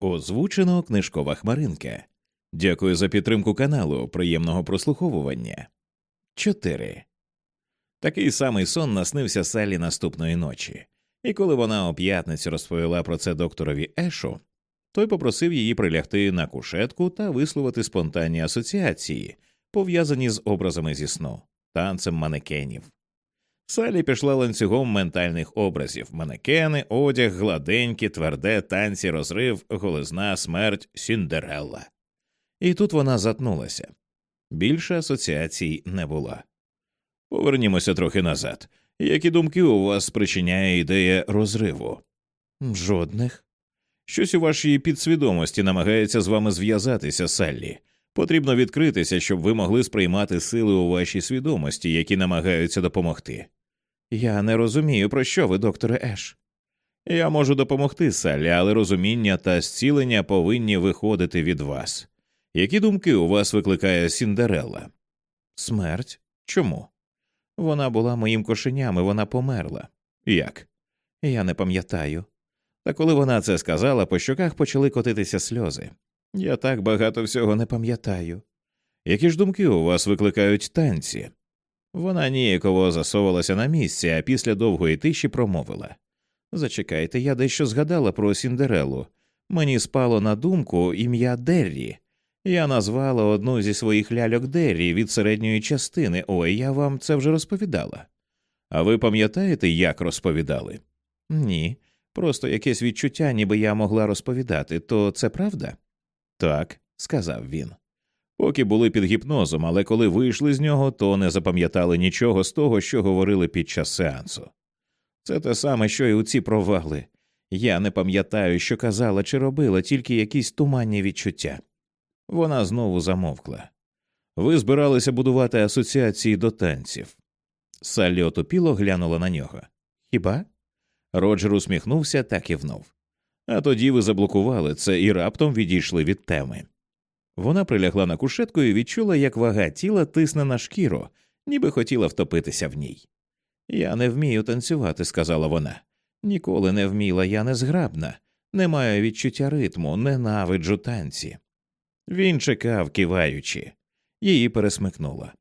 Озвучено книжкова хмаринка. Дякую за підтримку каналу. Приємного прослуховування. 4. Такий самий сон наснився Саллі наступної ночі, і коли вона о п'ятниці розповіла про це докторові Ешу, той попросив її прилягти на кушетку та висловити спонтанні асоціації, пов'язані з образами зі сну, танцем манекенів. Салі пішла ланцюгом ментальних образів манекени, одяг, гладенькі, тверде, танці, розрив, голизна, смерть, Сіндерелла. І тут вона затнулася. Більше асоціацій не було. Повернімося трохи назад. Які думки у вас спричиняє ідея розриву? Жодних. Щось у вашій підсвідомості намагається з вами зв'язатися, Саллі. Потрібно відкритися, щоб ви могли сприймати сили у вашій свідомості, які намагаються допомогти. Я не розумію, про що ви, докторе Еш. Я можу допомогти, Саллі, але розуміння та зцілення повинні виходити від вас. Які думки у вас викликає Сіндерелла? Смерть? Чому? Вона була моїм кошеням, і вона померла. Як? Я не пам'ятаю. Та коли вона це сказала, по щоках почали котитися сльози. Я так багато всього не пам'ятаю. Які ж думки у вас викликають танці? Вона ніяково засовувалася на місці, а після довгої тиші промовила Зачекайте, я дещо згадала про Сіндерелу. Мені спало на думку ім'я Деррі. Я назвала одну зі своїх ляльок Деррі від середньої частини. Ой, я вам це вже розповідала. А ви пам'ятаєте, як розповідали? Ні. Просто якесь відчуття, ніби я могла розповідати, то це правда? Так, сказав він. Поки були під гіпнозом, але коли вийшли з нього, то не запам'ятали нічого з того, що говорили під час сеансу. Це те саме, що й у ці провали. Я не пам'ятаю, що казала чи робила, тільки якісь туманні відчуття. Вона знову замовкла. Ви збиралися будувати асоціації до танців. Саллі отопіло глянула на нього. Хіба? Роджер усміхнувся та кивнув. А тоді ви заблокували це і раптом відійшли від теми. Вона прилягла на кушетку і відчула, як вага тіла тисне на шкіру, ніби хотіла втопитися в ній. Я не вмію танцювати, сказала вона. Ніколи не вміла, я не зграбна, не маю відчуття ритму, ненавиджу танці. Він чекав, киваючи, її пересмикнула.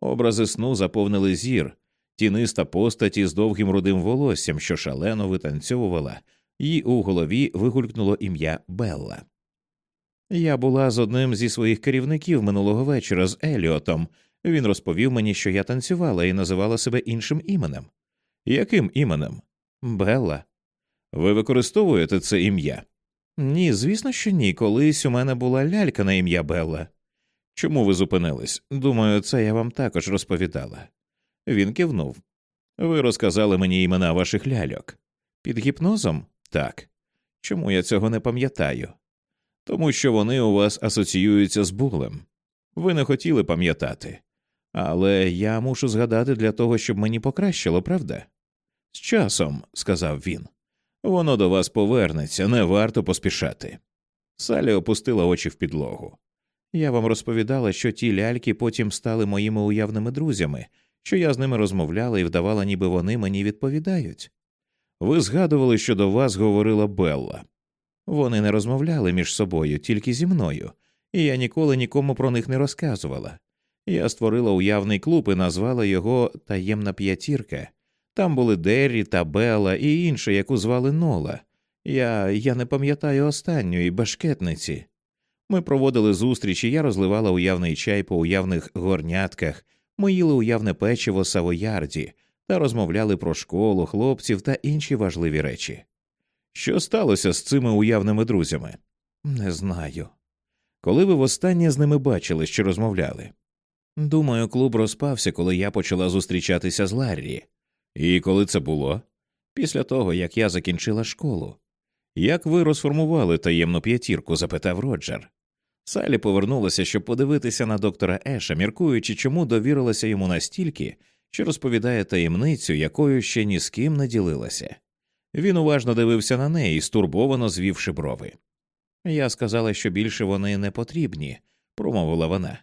Образи сну заповнили зір, тіниста постаті з довгим рудим волоссям, що шалено витанцьовувала, їй у голові вигулькнуло ім'я Белла. Я була з одним зі своїх керівників минулого вечора з Еліотом. Він розповів мені, що я танцювала і називала себе іншим іменем. Яким іменем? Белла. Ви використовуєте це ім'я? Ні, звісно, що ні. Колись у мене була лялька на ім'я Белла. Чому ви зупинились? Думаю, це я вам також розповідала. Він кивнув. Ви розказали мені імена ваших ляльок. Під гіпнозом? Так. Чому я цього не пам'ятаю? Тому що вони у вас асоціюються з булем. Ви не хотіли пам'ятати. Але я мушу згадати для того, щоб мені покращило, правда? З часом, сказав він, воно до вас повернеться, не варто поспішати. Салі опустила очі в підлогу. Я вам розповідала, що ті ляльки потім стали моїми уявними друзями, що я з ними розмовляла і вдавала, ніби вони мені відповідають. Ви згадували, що до вас говорила Белла. Вони не розмовляли між собою, тільки зі мною, і я ніколи нікому про них не розказувала. Я створила уявний клуб і назвала його Таємна п'ятірка. Там були Деррі та Белла і інша, яку звали Нола. Я я не пам'ятаю останньої башкетниці. Ми проводили зустрічі, я розливала уявний чай по уявних горнятках, ми їли уявне печиво савоярді та розмовляли про школу, хлопців та інші важливі речі. Що сталося з цими уявними друзями? Не знаю. Коли ви востаннє з ними бачили, що розмовляли? Думаю, клуб розпався, коли я почала зустрічатися з Ларрі. І коли це було? Після того, як я закінчила школу. Як ви розформували таємну п'ятірку? запитав Роджер. Салі повернулася, щоб подивитися на доктора Еша, міркуючи, чому довірилася йому настільки, що розповідає таємницю, якою ще ні з ким не ділилася. Він уважно дивився на неї, стурбовано звівши брови. Я сказала, що більше вони не потрібні, промовила вона.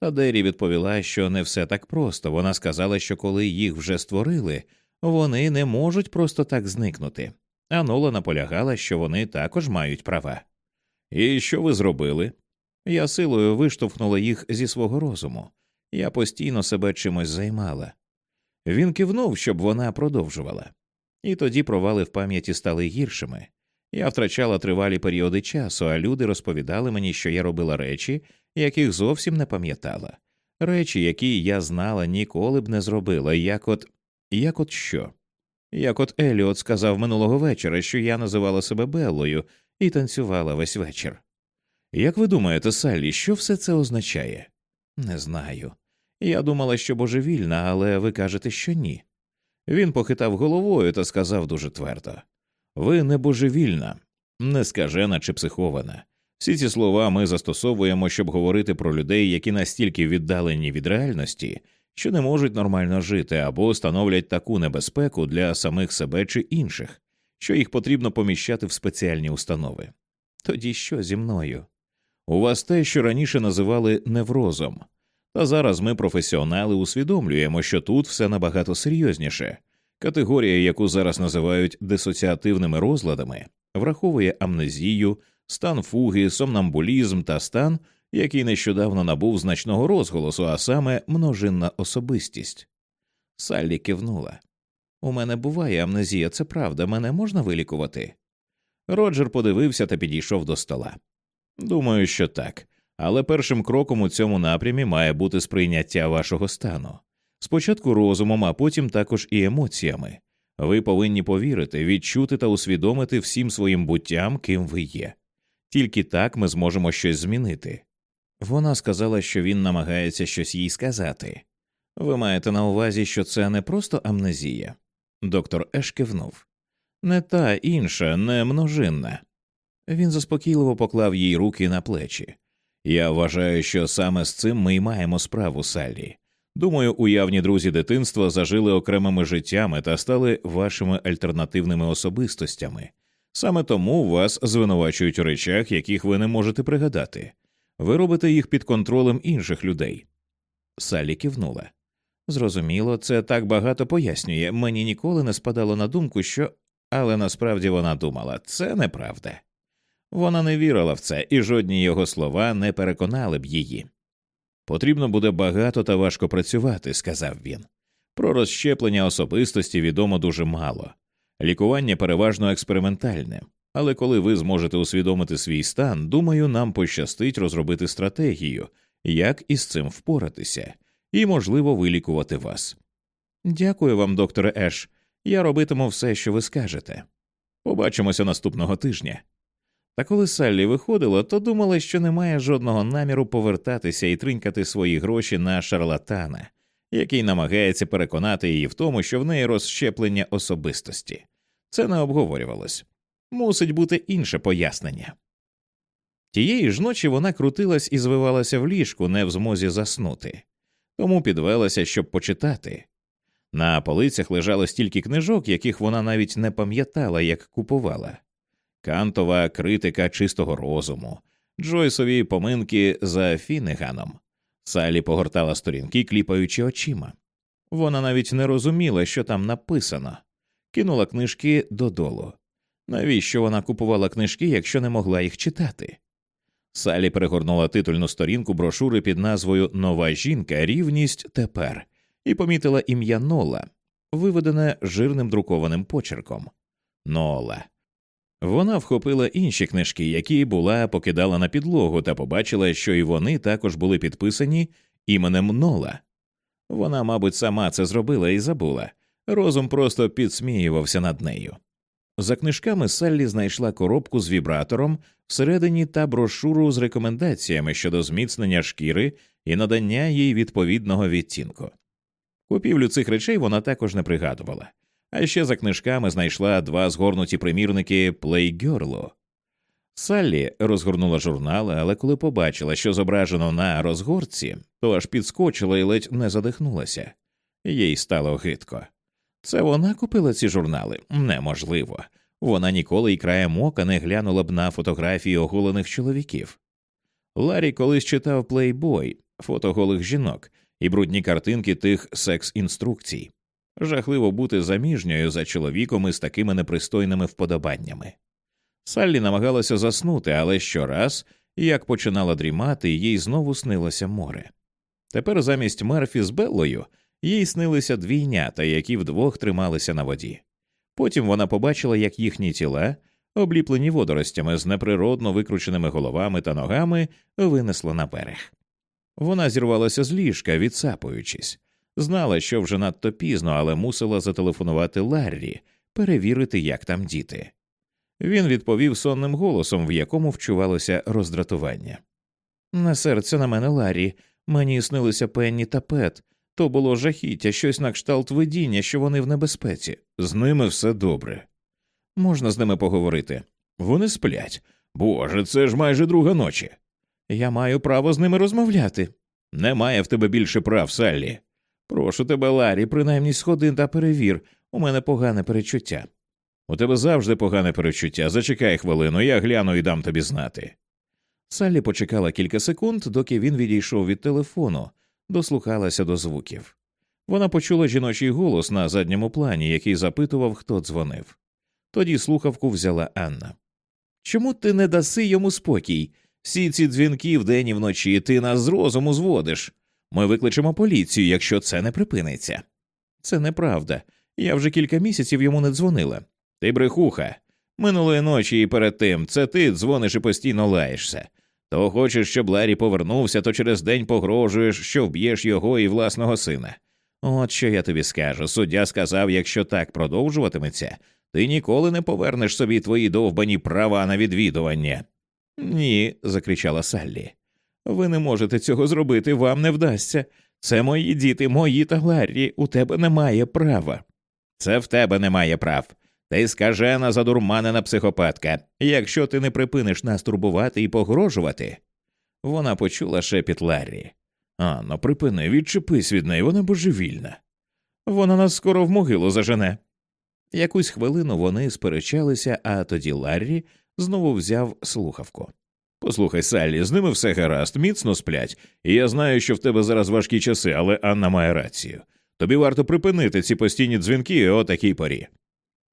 Та Дері відповіла, що не все так просто. Вона сказала, що коли їх вже створили, вони не можуть просто так зникнути. А Нола наполягала, що вони також мають права. І що ви зробили? Я силою виштовхнула їх зі свого розуму. Я постійно себе чимось займала. Він кивнув, щоб вона продовжувала, і тоді провали в пам'яті стали гіршими. Я втрачала тривалі періоди часу, а люди розповідали мені, що я робила речі, яких зовсім не пам'ятала, речі, які я знала, ніколи б не зробила, як от як от що? Як от Еліот сказав минулого вечора, що я називала себе Беллою і танцювала весь вечір. Як ви думаєте, Саллі, що все це означає? Не знаю. Я думала, що божевільна, але ви кажете, що ні. Він похитав головою та сказав дуже твердо Ви не божевільна, не скажена чи психована. Всі ці слова ми застосовуємо, щоб говорити про людей, які настільки віддалені від реальності, що не можуть нормально жити або становлять таку небезпеку для самих себе чи інших, що їх потрібно поміщати в спеціальні установи. Тоді що зі мною? У вас те, що раніше називали неврозом, та зараз ми, професіонали, усвідомлюємо, що тут все набагато серйозніше. Категорія, яку зараз називають дисоціативними розладами, враховує амнезію, стан фуги, сомнамбулізм та стан, який нещодавно набув значного розголосу, а саме множинна особистість. Саллі кивнула. У мене буває амнезія, це правда, мене можна вилікувати. Роджер подивився та підійшов до стола. Думаю, що так, але першим кроком у цьому напрямі має бути сприйняття вашого стану. Спочатку розумом, а потім також і емоціями. Ви повинні повірити, відчути та усвідомити всім своїм буттям, ким ви є. Тільки так ми зможемо щось змінити. Вона сказала, що він намагається щось їй сказати. Ви маєте на увазі, що це не просто амнезія. Доктор Еш кивнув. Не та інша, не множинна. Він заспокійливо поклав їй руки на плечі. Я вважаю, що саме з цим ми й маємо справу Саллі. Думаю, уявні друзі дитинства зажили окремими життями та стали вашими альтернативними особистостями. Саме тому вас звинувачують у речах, яких ви не можете пригадати. Ви робите їх під контролем інших людей. Саллі кивнула. Зрозуміло, це так багато пояснює. Мені ніколи не спадало на думку, що. Але насправді вона думала це неправда. Вона не вірила в це, і жодні його слова не переконали б її. Потрібно буде багато та важко працювати, сказав він. Про розщеплення особистості відомо дуже мало. Лікування переважно експериментальне, але коли ви зможете усвідомити свій стан, думаю, нам пощастить розробити стратегію, як із цим впоратися, і, можливо, вилікувати вас. Дякую вам, докторе Еш. Я робитиму все, що ви скажете. Побачимося наступного тижня. Та коли Саллі виходила, то думала, що немає жодного наміру повертатися і тринькати свої гроші на шарлатана, який намагається переконати її в тому, що в неї розщеплення особистості. Це не обговорювалось. Мусить бути інше пояснення. Тієї ж ночі вона крутилась і звивалася в ліжку, не в змозі заснути, тому підвелася, щоб почитати. На полицях лежало стільки книжок, яких вона навіть не пам'ятала, як купувала. Кантова критика чистого розуму, Джойсові поминки за Фінеганом. Салі погортала сторінки, кліпаючи очима. Вона навіть не розуміла, що там написано, кинула книжки додолу. Навіщо вона купувала книжки, якщо не могла їх читати? Салі перегорнула титульну сторінку брошури під назвою Нова жінка, рівність тепер і помітила ім'я Нола, виведене жирним друкованим почерком. Нола. Вона вхопила інші книжки, які була покидала на підлогу, та побачила, що і вони також були підписані іменем Нола. Вона, мабуть, сама це зробила і забула. Розум просто підсміювався над нею. За книжками Саллі знайшла коробку з вібратором всередині та брошуру з рекомендаціями щодо зміцнення шкіри і надання їй відповідного відтінку. Купівлю цих речей вона також не пригадувала, а ще за книжками знайшла два згорнуті примірники Playgirl. Саллі розгорнула журнал, але коли побачила, що зображено на розгорці, то аж підскочила і ледь не задихнулася. Їй стало гидко. Це вона купила ці журнали? Неможливо. Вона ніколи й краєм ока не глянула б на фотографії оголених чоловіків. Ларі колись читав плейбой, фото голих жінок і брудні картинки тих секс-інструкцій. Жахливо бути заміжньою за чоловіком із такими непристойними вподобаннями. Саллі намагалася заснути, але щораз, як починала дрімати, їй знову снилося море. Тепер замість Мерфі з Беллою їй снилися двійнята, які вдвох трималися на воді. Потім вона побачила, як їхні тіла, обліплені водоростями з неприродно викрученими головами та ногами, винесло на берег. Вона зірвалася з ліжка, відсапуючись, знала, що вже надто пізно, але мусила зателефонувати Ларрі, перевірити, як там діти. Він відповів сонним голосом, в якому вчувалося роздратування. На серце на мене Ларрі, мені снилися Пенні та Пет. То було жахіття, щось на кшталт видіння, що вони в небезпеці. З ними все добре. Можна з ними поговорити. Вони сплять. Боже, це ж майже друга ночі. Я маю право з ними розмовляти. Немає в тебе більше прав, Саллі. Прошу тебе, Ларі, принаймні сходи та перевір. У мене погане перечуття. У тебе завжди погане перечуття. Зачекай хвилину, я гляну і дам тобі знати. Саллі почекала кілька секунд, доки він відійшов від телефону, дослухалася до звуків. Вона почула жіночий голос на задньому плані, який запитував, хто дзвонив. Тоді слухавку взяла Анна. Чому ти не даси йому спокій? Всі ці дзвінки вдень і вночі ти нас з розуму зводиш. Ми викличемо поліцію, якщо це не припиниться. Це неправда. Я вже кілька місяців йому не дзвонила. Ти брехуха. Минулої ночі і перед тим це ти дзвониш і постійно лаєшся. То хочеш, щоб Ларі повернувся, то через день погрожуєш, що вб'єш його і власного сина. От що я тобі скажу. Суддя сказав, якщо так продовжуватиметься, ти ніколи не повернеш собі твої довбані права на відвідування. Ні, закричала Саллі. Ви не можете цього зробити, вам не вдасться. Це мої діти, мої та Ларрі, у тебе немає права. Це в тебе немає прав. Ти скажена задурманена психопатка. Якщо ти не припиниш нас турбувати і погрожувати. Вона почула шепіт Ларрі. Анно, припини, відчепись від неї, вона божевільна. Вона нас скоро в могилу зажене. Якусь хвилину вони сперечалися, а тоді Ларрі знову взяв слухавку. Послухай, Саллі, з ними все гаразд, міцно сплять, і я знаю, що в тебе зараз важкі часи, але Анна має рацію. Тобі варто припинити ці постійні дзвінки о такій порі.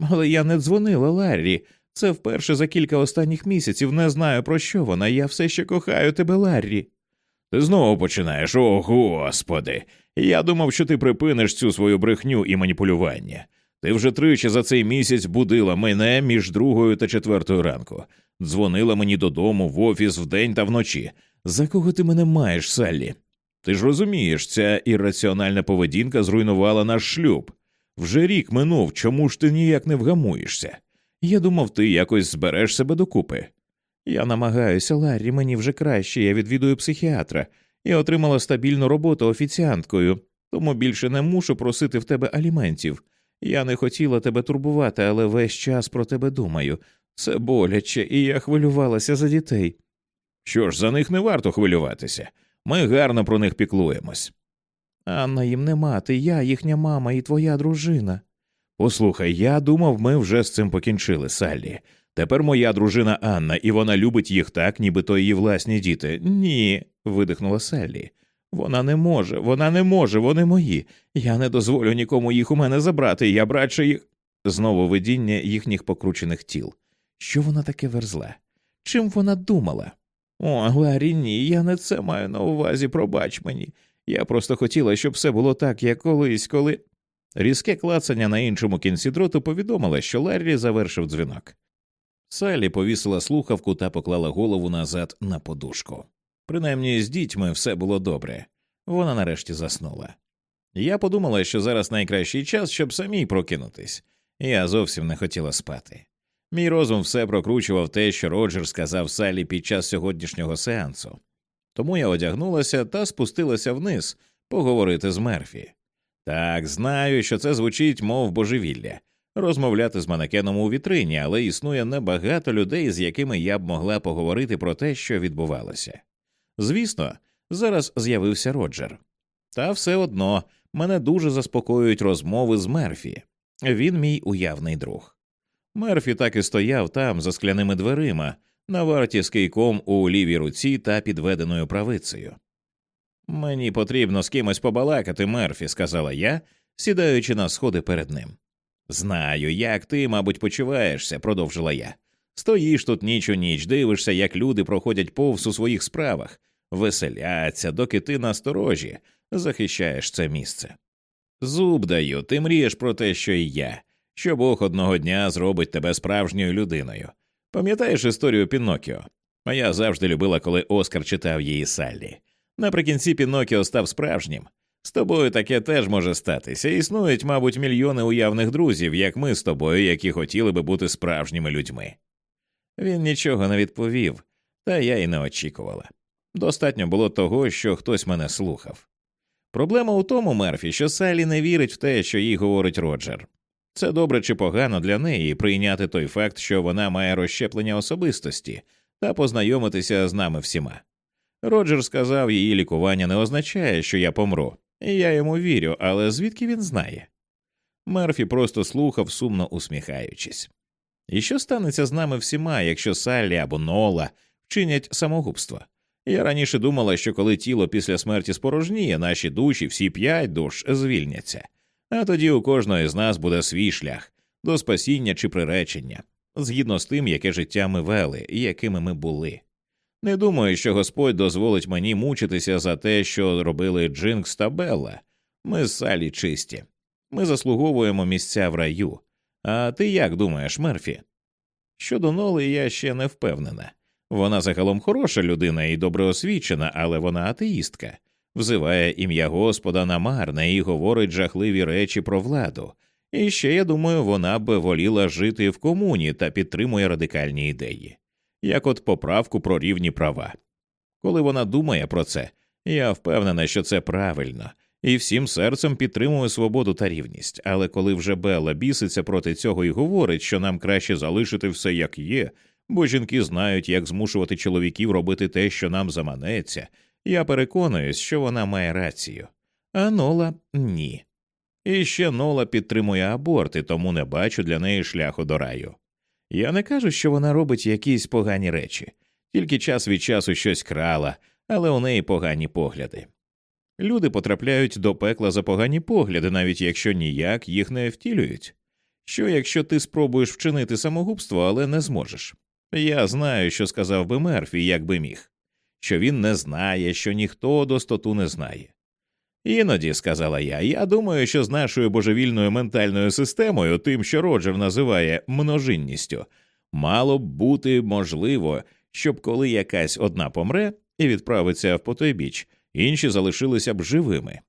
Але я не дзвонила Ларрі. Це вперше за кілька останніх місяців не знаю про що вона. Я все ще кохаю тебе, Ларрі. Ти знову починаєш, о господи. Я думав, що ти припиниш цю свою брехню і маніпулювання. Ти вже тричі за цей місяць будила мене між другою та четвертою ранку, дзвонила мені додому в офіс вдень та вночі. За кого ти мене маєш, Саллі? Ти ж розумієш, ця ірраціональна поведінка зруйнувала наш шлюб. Вже рік минув, чому ж ти ніяк не вгамуєшся? Я думав, ти якось збереш себе докупи. Я намагаюся, Ларрі, мені вже краще, я відвідую психіатра і отримала стабільну роботу офіціанткою, тому більше не мушу просити в тебе аліментів. Я не хотіла тебе турбувати, але весь час про тебе думаю. Це боляче, і я хвилювалася за дітей. Що ж, за них не варто хвилюватися. Ми гарно про них піклуємось. Анна їм не мати, я їхня мама і твоя дружина. Послухай, я думав, ми вже з цим покінчили, Саллі. Тепер моя дружина Анна, і вона любить їх так, ніби то її власні діти. Ні, видихнула Саллі. Вона не може, вона не може, вони мої. Я не дозволю нікому їх у мене забрати, я братше їх. Знову видіння їхніх покручених тіл. Що вона таке верзла? Чим вона думала? О, Ларі, ні, я не це маю на увазі, пробач мені. Я просто хотіла, щоб все було так, як колись, коли. Різке клацання на іншому кінці дроту повідомило, що Ларрі завершив дзвінок. Салі повісила слухавку та поклала голову назад на подушку. Принаймні з дітьми все було добре. Вона нарешті заснула. Я подумала, що зараз найкращий час, щоб самій прокинутись. Я зовсім не хотіла спати. Мій розум все прокручував те, що Роджер сказав Салі під час сьогоднішнього сеансу. Тому я одягнулася та спустилася вниз поговорити з Мерфі. Так, знаю, що це звучить, мов божевілля, розмовляти з манекеном у вітрині, але існує небагато людей, з якими я б могла поговорити про те, що відбувалося. Звісно, зараз з'явився Роджер. Та все одно мене дуже заспокоюють розмови з Мерфі. Він мій уявний друг. Мерфі так і стояв там, за скляними дверима, на варті з кийком у лівій руці та підведеною правицею. Мені потрібно з кимось побалакати, Мерфі, сказала я, сідаючи на сходи перед ним. Знаю, як ти, мабуть, почуваєшся, продовжила я. Стоїш тут ніч у ніч, дивишся, як люди проходять повз у своїх справах, веселяться, доки ти насторожі, захищаєш це місце. Зуб даю, ти мрієш про те, що і я, що Бог одного дня зробить тебе справжньою людиною. Пам'ятаєш історію Пінокіо? А я завжди любила, коли Оскар читав її Саллі. Наприкінці Пінокіо став справжнім. З тобою таке теж може статися. Існують, мабуть, мільйони уявних друзів, як ми з тобою, які хотіли би бути справжніми людьми. Він нічого не відповів, та я й не очікувала. Достатньо було того, що хтось мене слухав. Проблема у тому, Мерфі, що Салі не вірить в те, що їй говорить Роджер. Це добре чи погано для неї прийняти той факт, що вона має розщеплення особистості та познайомитися з нами всіма. Роджер сказав, її лікування не означає, що я помру, і я йому вірю, але звідки він знає? Мерфі просто слухав, сумно усміхаючись. І що станеться з нами всіма, якщо Саллі або Нола вчинять самогубство? Я раніше думала, що коли тіло після смерті спорожніє, наші душі, всі п'ять душ, звільняться, а тоді у кожного з нас буде свій шлях до спасіння чи приречення, згідно з тим, яке життя ми вели і якими ми були. Не думаю, що Господь дозволить мені мучитися за те, що робили Джинкс та Белла. Ми з Салі чисті. Ми заслуговуємо місця в раю. А ти як думаєш, Мерфі? Щодо Ноли, я ще не впевнена. Вона загалом хороша людина і добре освічена, але вона атеїстка, взиває ім'я Господа намарне і говорить жахливі речі про владу. І ще я думаю, вона б воліла жити в комуні та підтримує радикальні ідеї, як от поправку про рівні права. Коли вона думає про це, я впевнена, що це правильно, і всім серцем підтримує свободу та рівність. Але коли вже Белла біситься проти цього і говорить, що нам краще залишити все як є, бо жінки знають, як змушувати чоловіків робити те, що нам заманеться, я переконуюсь, що вона має рацію. А Нола ні. І ще Нола підтримує аборти, тому не бачу для неї шляху до раю. Я не кажу, що вона робить якісь погані речі, тільки час від часу щось крала, але у неї погані погляди. Люди потрапляють до пекла за погані погляди, навіть якщо ніяк їх не втілюють. Що якщо ти спробуєш вчинити самогубство, але не зможеш? Я знаю, що сказав би Мерфі, як би міг, що він не знає, що ніхто достоту не знає. Іноді, сказала я, я думаю, що з нашою божевільною ментальною системою, тим, що Роджер називає множинністю, мало б бути можливо, щоб коли якась одна помре і відправиться в потойбіч, інші залишилися б живими.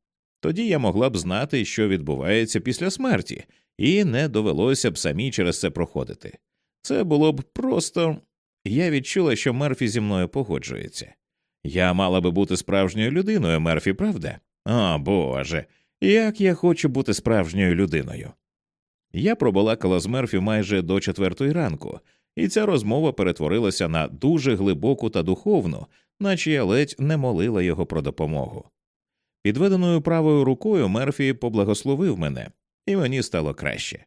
Тоді я могла б знати, що відбувається після смерті, і не довелося б самі через це проходити. Це було б просто. Я відчула, що Мерфі зі мною погоджується. Я мала би бути справжньою людиною, Мерфі, правда? О Боже, як я хочу бути справжньою людиною. Я пробалакала з Мерфі майже до четвертої ранку, і ця розмова перетворилася на дуже глибоку та духовну, наче я ледь не молила його про допомогу. Підведеною правою рукою Мерфі поблагословив мене, і мені стало краще.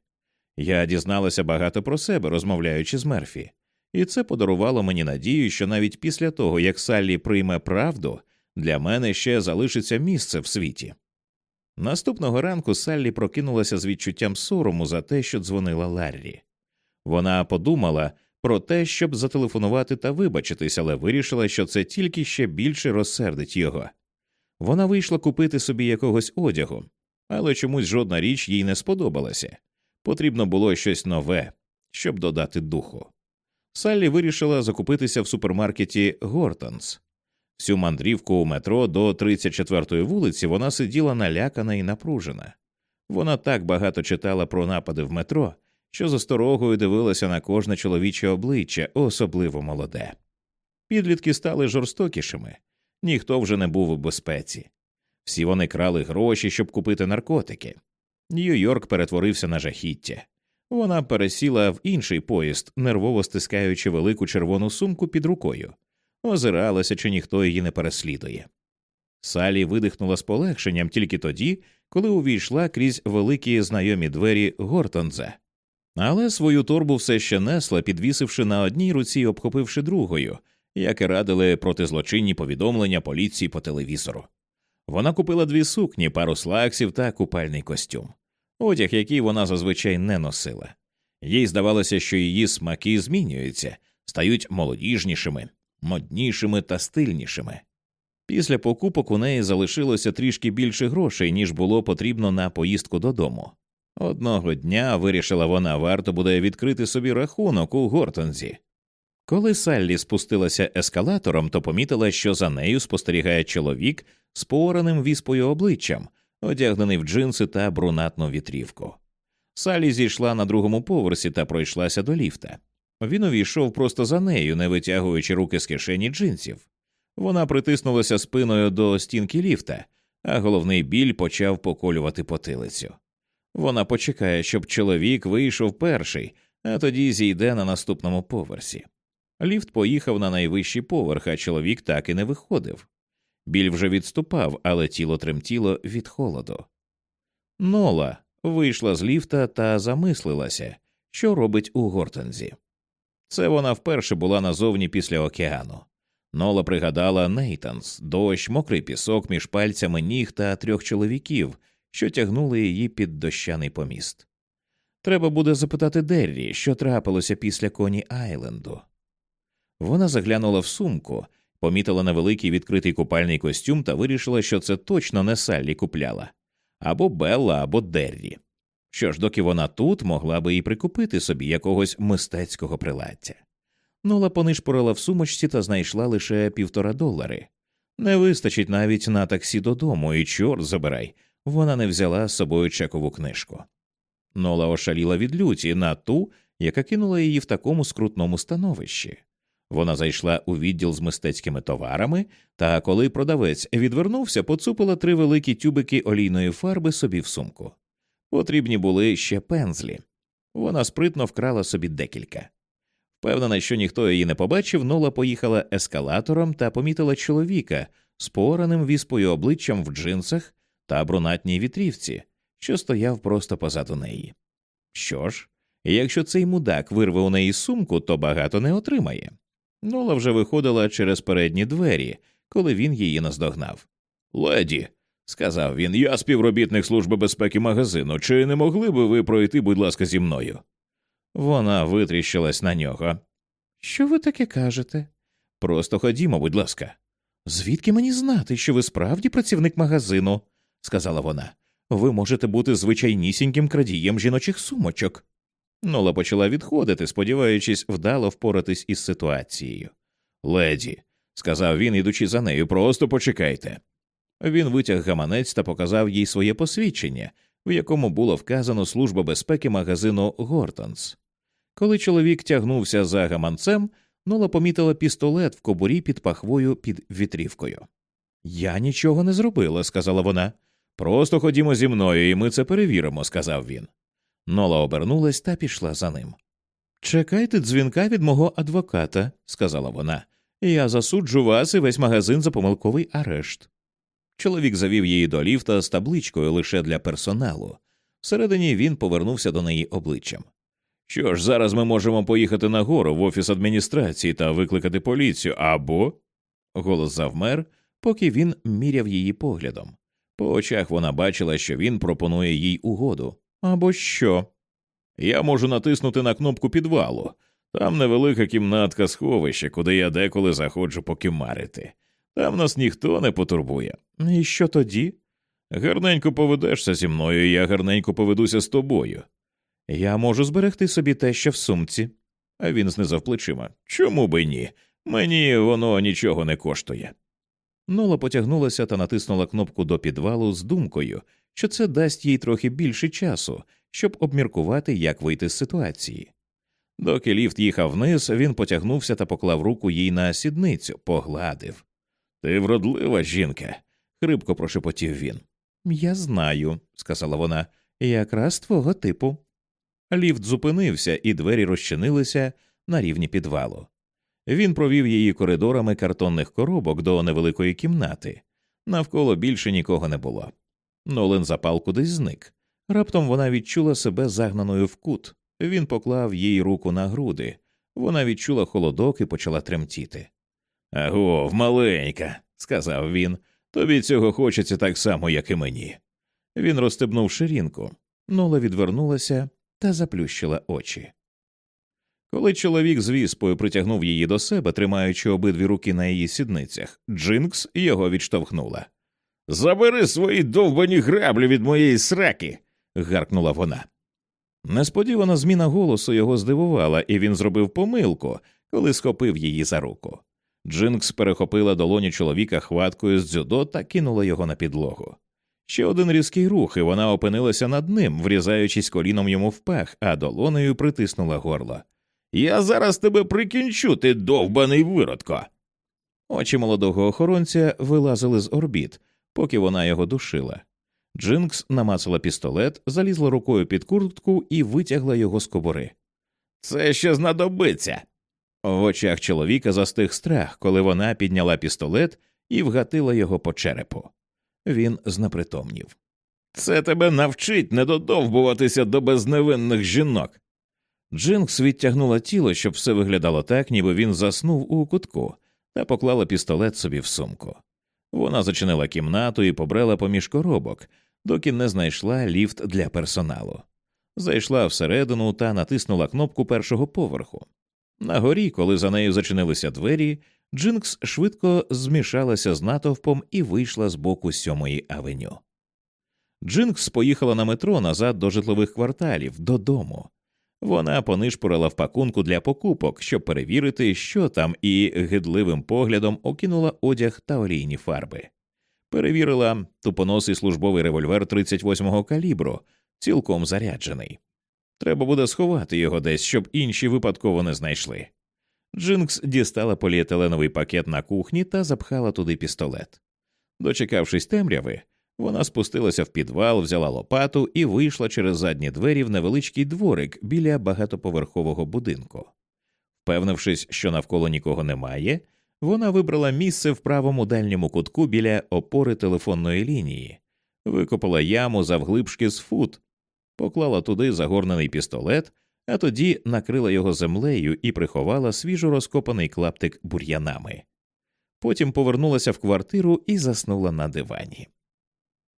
Я дізналася багато про себе, розмовляючи з Мерфі, і це подарувало мені надію, що навіть після того, як Саллі прийме правду, для мене ще залишиться місце в світі. Наступного ранку Саллі прокинулася з відчуттям сорому за те, що дзвонила Ларрі. Вона подумала про те, щоб зателефонувати та вибачитись, але вирішила, що це тільки ще більше розсердить його. Вона вийшла купити собі якогось одягу, але чомусь жодна річ їй не сподобалася. Потрібно було щось нове, щоб додати духу. Саллі вирішила закупитися в супермаркеті Гортонс. Всю мандрівку у метро до 34-ї вулиці вона сиділа налякана і напружена. Вона так багато читала про напади в метро, що з осторогою дивилася на кожне чоловіче обличчя, особливо молоде. Підлітки стали жорстокішими, ніхто вже не був у безпеці. Всі вони крали гроші, щоб купити наркотики. Нью-Йорк перетворився на жахіття. Вона пересіла в інший поїзд, нервово стискаючи велику червону сумку під рукою, озиралася, чи ніхто її не переслідує. Салі видихнула з полегшенням тільки тоді, коли увійшла крізь великі знайомі двері Гортонза. Але свою торбу все ще несла, підвісивши на одній руці і обхопивши другою, як і радили протизлочинні повідомлення поліції по телевізору. Вона купила дві сукні, пару слаксів та купальний костюм, одяг, який вона зазвичай не носила. Їй здавалося, що її смаки змінюються, стають молодіжнішими, моднішими та стильнішими. Після покупок у неї залишилося трішки більше грошей, ніж було потрібно на поїздку додому. Одного дня вирішила вона, варто буде відкрити собі рахунок у Гортонзі. Коли Саллі спустилася ескалатором, то помітила, що за нею спостерігає чоловік з пораним віспою обличчям, одягнений в джинси та брунатну вітрівку. Салі зійшла на другому поверсі та пройшлася до ліфта. Він увійшов просто за нею, не витягуючи руки з кишені джинсів. Вона притиснулася спиною до стінки ліфта, а головний біль почав поколювати потилицю. Вона почекає, щоб чоловік вийшов перший, а тоді зійде на наступному поверсі. Ліфт поїхав на найвищий поверх, а чоловік так і не виходив. Біль вже відступав, але тіло тремтіло від холоду. Нола вийшла з ліфта та замислилася, що робить у Гортензі. Це вона вперше була назовні після океану. Нола пригадала Нейтанс, дощ, мокрий пісок між пальцями ніг та трьох чоловіків, що тягнули її під дощаний поміст. Треба буде запитати Деррі, що трапилося після коні Айленду. Вона заглянула в сумку, помітила невеликий відкритий купальний костюм та вирішила, що це точно не Саллі купляла або Белла, або Деррі. Що ж, доки вона тут, могла би і прикупити собі якогось мистецького приладдя. Нола понишпорила в сумочці та знайшла лише півтора долари. Не вистачить навіть на таксі додому, і чорт забирай, вона не взяла з собою чекову книжку. Нола ошаліла від люті на ту, яка кинула її в такому скрутному становищі. Вона зайшла у відділ з мистецькими товарами, та коли продавець відвернувся, поцупила три великі тюбики олійної фарби собі в сумку. Потрібні були ще пензлі. Вона спритно вкрала собі декілька. Впевнена, що ніхто її не побачив, Нола поїхала ескалатором та помітила чоловіка з пораним віспою обличчям в джинсах та брунатній вітрівці, що стояв просто позаду неї. Що ж, якщо цей мудак вирве у неї сумку, то багато не отримає. Нола вже виходила через передні двері, коли він її наздогнав. Леді, сказав він, я співробітник Служби безпеки магазину. Чи не могли би ви пройти, будь ласка, зі мною? Вона витріщилась на нього. Що ви таке кажете? Просто ходімо, будь ласка. Звідки мені знати, що ви справді працівник магазину? сказала вона. Ви можете бути звичайнісіньким крадієм жіночих сумочок. Нола почала відходити, сподіваючись вдало впоратись із ситуацією. Леді, сказав він, ідучи за нею, просто почекайте. Він витяг гаманець та показав їй своє посвідчення, в якому було вказано служба безпеки магазину Гортонс. Коли чоловік тягнувся за гаманцем, Нола помітила пістолет в кобурі під пахвою під вітрівкою. Я нічого не зробила, сказала вона. Просто ходімо зі мною, і ми це перевіримо, сказав він. Нола обернулась та пішла за ним. Чекайте дзвінка від мого адвоката, сказала вона. Я засуджу вас і весь магазин за помилковий арешт. Чоловік завів її до ліфта з табличкою лише для персоналу. Всередині він повернувся до неї обличчям. Що ж, зараз ми можемо поїхати нагору в офіс адміністрації та викликати поліцію або. Голос завмер, поки він міряв її поглядом. По очах вона бачила, що він пропонує їй угоду. Або що? Я можу натиснути на кнопку підвалу. Там невелика кімнатка сховища, куди я деколи заходжу покимарити. Там нас ніхто не потурбує. І що тоді? Гарненько поведешся зі мною, і я гарненько поведуся з тобою. Я можу зберегти собі те, що в сумці. А він знизав плечима. Чому би ні? Мені воно нічого не коштує. Нола потягнулася та натиснула кнопку до підвалу з думкою, що це дасть їй трохи більше часу, щоб обміркувати, як вийти з ситуації. Доки ліфт їхав вниз, він потягнувся та поклав руку їй на сідницю, погладив. Ти вродлива жінка, хрипко прошепотів він. Я знаю, сказала вона, якраз твого типу. Ліфт зупинився, і двері розчинилися на рівні підвалу. Він провів її коридорами картонних коробок до невеликої кімнати. Навколо більше нікого не було. Нолен запал кудись зник. Раптом вона відчула себе загнаною в кут. Він поклав їй руку на груди. Вона відчула холодок і почала тремтіти. Агов, маленька, сказав він. Тобі цього хочеться так само, як і мені. Він розстебнув ширинку. Нола відвернулася та заплющила очі. Коли чоловік з віспою притягнув її до себе, тримаючи обидві руки на її сідницях, Джинкс його відштовхнула. Забери свої довбані граблі від моєї сраки. гаркнула вона. Несподівана зміна голосу його здивувала, і він зробив помилку, коли схопив її за руку. Джинкс перехопила долоні чоловіка хваткою з дзюдо та кинула його на підлогу. Ще один різкий рух, і вона опинилася над ним, врізаючись коліном йому в пах, а долонею притиснула горло. Я зараз тебе прикінчу, ти довбаний виродко. Очі молодого охоронця вилазили з орбіт, поки вона його душила. Джинкс намацала пістолет, залізла рукою під куртку і витягла його з кобури. Це ще знадобиться. В очах чоловіка застиг страх, коли вона підняла пістолет і вгатила його по черепу. Він знепритомнів. Це тебе навчить не додовбуватися до безневинних жінок. Джинкс відтягнула тіло, щоб все виглядало так, ніби він заснув у кутку, та поклала пістолет собі в сумку. Вона зачинила кімнату і побрела поміж коробок, доки не знайшла ліфт для персоналу. Зайшла всередину та натиснула кнопку першого поверху. На горі, коли за нею зачинилися двері, Джинкс швидко змішалася з натовпом і вийшла з боку сьомої авеню. Джинкс поїхала на метро назад до житлових кварталів додому. Вона понишпорила в пакунку для покупок, щоб перевірити, що там, і гидливим поглядом окинула одяг та олійні фарби. Перевірила тупоносий службовий револьвер 38-го калібру, цілком заряджений. Треба буде сховати його десь, щоб інші випадково не знайшли. Джинкс дістала поліетиленовий пакет на кухні та запхала туди пістолет. Дочекавшись темряви, вона спустилася в підвал, взяла лопату і вийшла через задні двері в невеличкий дворик біля багатоповерхового будинку. Впевнившись, що навколо нікого немає, вона вибрала місце в правому дальньому кутку біля опори телефонної лінії, викопала яму завглибшки з фут, поклала туди загорнений пістолет, а тоді накрила його землею і приховала свіжо розкопаний клаптик бур'янами. Потім повернулася в квартиру і заснула на дивані.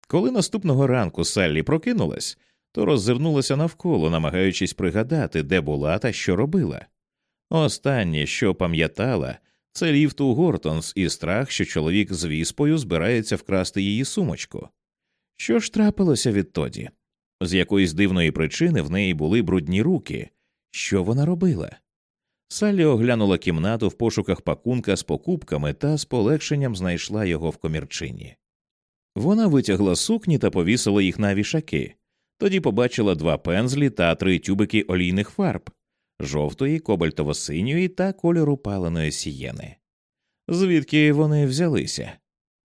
Коли наступного ранку Саллі прокинулась, то роззирнулася навколо, намагаючись пригадати, де була та що робила. Останнє, що пам'ятала, це ліфт у Гортонс і страх, що чоловік з віспою збирається вкрасти її сумочку. Що ж трапилося відтоді? З якоїсь дивної причини в неї були брудні руки. Що вона робила? Саллі оглянула кімнату в пошуках пакунка з покупками та з полегшенням знайшла його в комірчині. Вона витягла сукні та повісила їх на вішаки, тоді побачила два пензлі та три тюбики олійних фарб жовтої, кобальтово-синьої та кольору паленої сієни. Звідки вони взялися?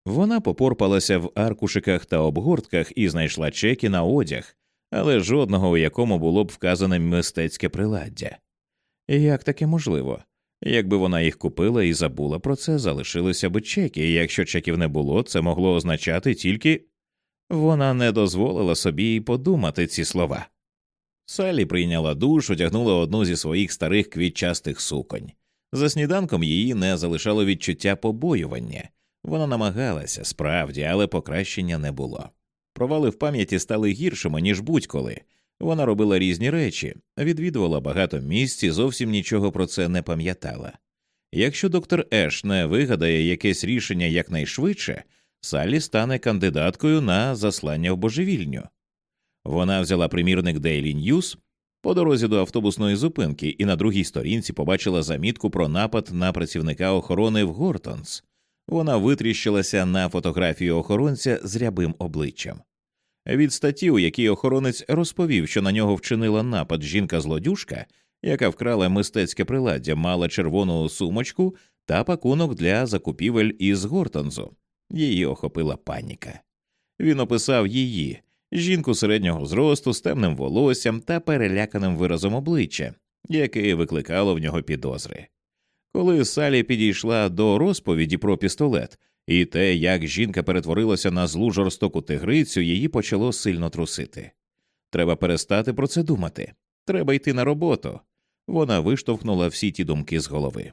Вона попорпалася в аркушиках та обгортках і знайшла чеки на одяг, але жодного, у якому було б вказане мистецьке приладдя. Як таке можливо? Якби вона їх купила і забула про це, залишилися б чеки, і якщо чеків не було, це могло означати тільки вона не дозволила собі й подумати ці слова. Салі прийняла душ, одягнула одну зі своїх старих квітчастих суконь. За сніданком її не залишало відчуття побоювання. Вона намагалася справді, але покращення не було. Провали в пам'яті стали гіршими, ніж будь-коли. Вона робила різні речі, відвідувала багато місць і зовсім нічого про це не пам'ятала. Якщо доктор Еш не вигадає якесь рішення якнайшвидше, Саллі стане кандидаткою на заслання в божевільню. Вона взяла примірник Daily News по дорозі до автобусної зупинки і на другій сторінці побачила замітку про напад на працівника охорони в Гортонс. Вона витріщилася на фотографію охоронця з рябим обличчям. Від статті, у якій охоронець розповів, що на нього вчинила напад жінка-злодюжка, яка вкрала мистецьке приладдя, мала червону сумочку та пакунок для закупівель із Гортонзу. Її охопила паніка. Він описав її, жінку середнього зросту з темним волоссям та переляканим виразом обличчя, яке викликало в нього підозри. Коли Салі підійшла до розповіді про пістолет і те, як жінка перетворилася на злу жорстоку тигрицю, її почало сильно трусити. Треба перестати про це думати. Треба йти на роботу. Вона виштовхнула всі ті думки з голови.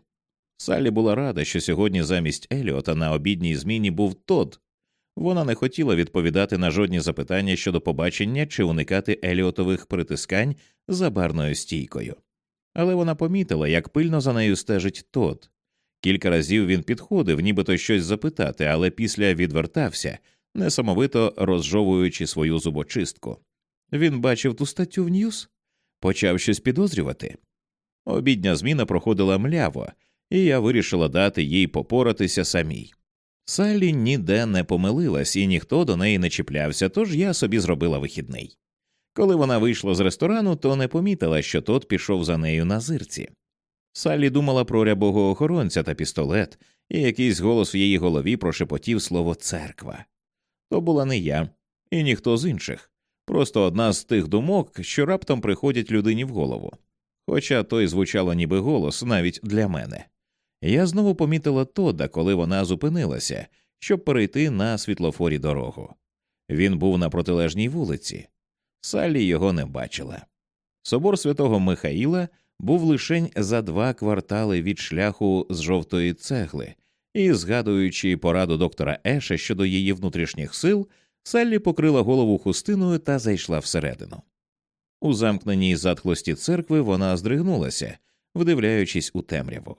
Саллі була рада, що сьогодні замість Еліота на обідній зміні був Тод. Вона не хотіла відповідати на жодні запитання щодо побачення чи уникати Еліотових притискань за барною стійкою. Але вона помітила, як пильно за нею стежить Тодд. Кілька разів він підходив, нібито щось запитати, але після відвертався, несамовито розжовуючи свою зубочистку. Він бачив ту статтю в News, почав щось підозрювати. Обідня зміна проходила мляво, і я вирішила дати їй попоратися самій. Саллі ніде не помилилась, і ніхто до неї не чіплявся, тож я собі зробила вихідний. Коли вона вийшла з ресторану, то не помітила, що тот пішов за нею на зирці. Саллі думала про рябого охоронця та пістолет, і якийсь голос в її голові прошепотів слово церква. То була не я, і ніхто з інших, просто одна з тих думок, що раптом приходять людині в голову. Хоча той звучало ніби голос навіть для мене. Я знову помітила Тодда, коли вона зупинилася, щоб перейти на світлофорі дорогу. Він був на протилежній вулиці. Саллі його не бачила. Собор святого Михаїла був лишень за два квартали від шляху з жовтої цегли, і, згадуючи пораду доктора Еша щодо її внутрішніх сил, Саллі покрила голову хустиною та зайшла всередину. У замкненій затхлості церкви вона здригнулася, вдивляючись у темряву.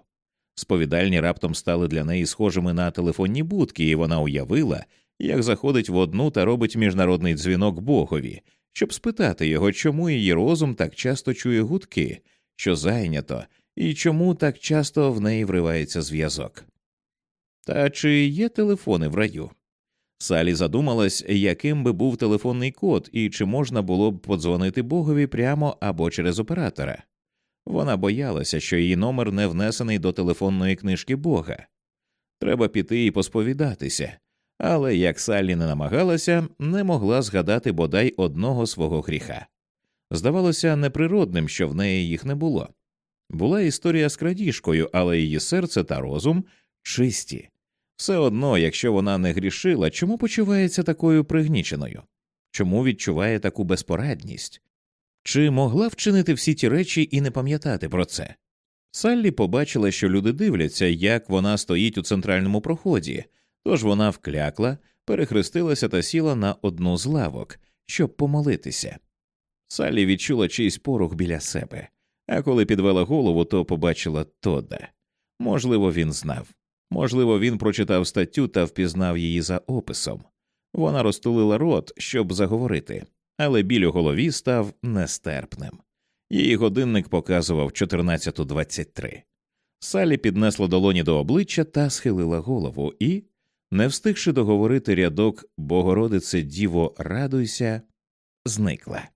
Сповідальні раптом стали для неї схожими на телефонні будки, і вона уявила, як заходить в одну та робить міжнародний дзвінок Богові, щоб спитати його, чому її розум так часто чує гудки, що зайнято, і чому так часто в неї вривається зв'язок. Та чи є телефони в раю? Салі задумалась, яким би був телефонний код і чи можна було б подзвонити Богові прямо або через оператора. Вона боялася, що її номер не внесений до телефонної книжки Бога. Треба піти і посповідатися, але як Саллі не намагалася, не могла згадати бодай одного свого гріха. Здавалося неприродним, що в неї їх не було. Була історія з крадіжкою, але її серце та розум чисті. Все одно, якщо вона не грішила, чому почувається такою пригніченою? Чому відчуває таку безпорадність? Чи могла вчинити всі ті речі і не пам'ятати про це? Саллі побачила, що люди дивляться, як вона стоїть у центральному проході, тож вона вклякла, перехрестилася та сіла на одну з лавок, щоб помолитися. Саллі відчула чийсь порух біля себе, а коли підвела голову, то побачила Тодда. Можливо, він знав. Можливо, він прочитав статтю та впізнав її за описом. Вона розтулила рот, щоб заговорити, але біль у голові став нестерпним. Її годинник показував 14.23. Салі піднесла долоні до обличчя та схилила голову і, не встигши договорити рядок Богородице Діво, радуйся, зникла.